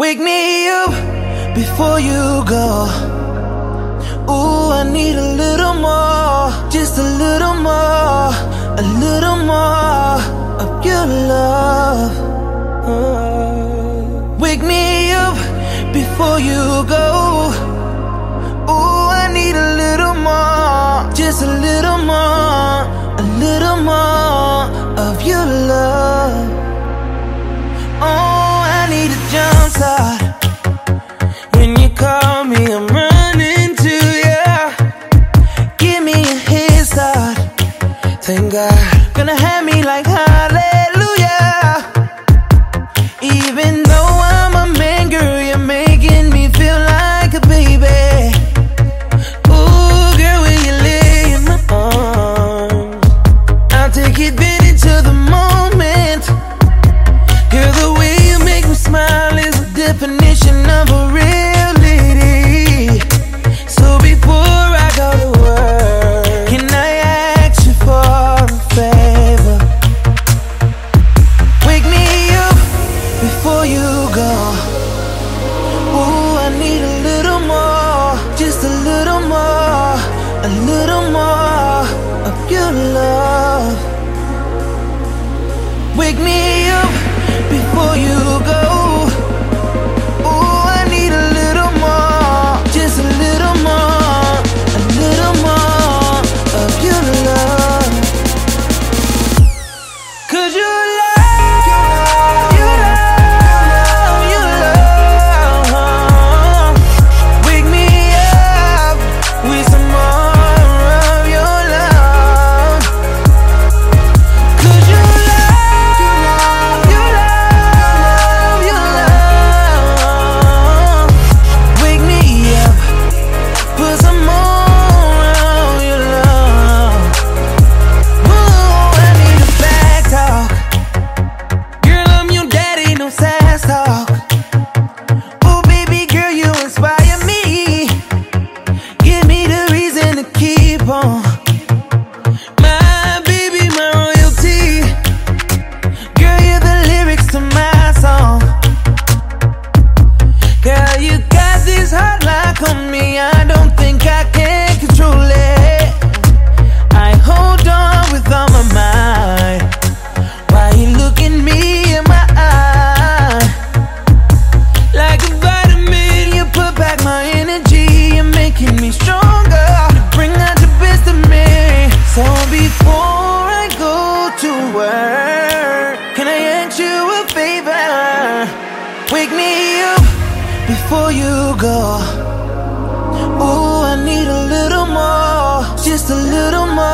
Wake me up before you go. Ooh, I need a little more, just a little Baby, Wake me up before you go. Ooh, I need a little more Just a little more.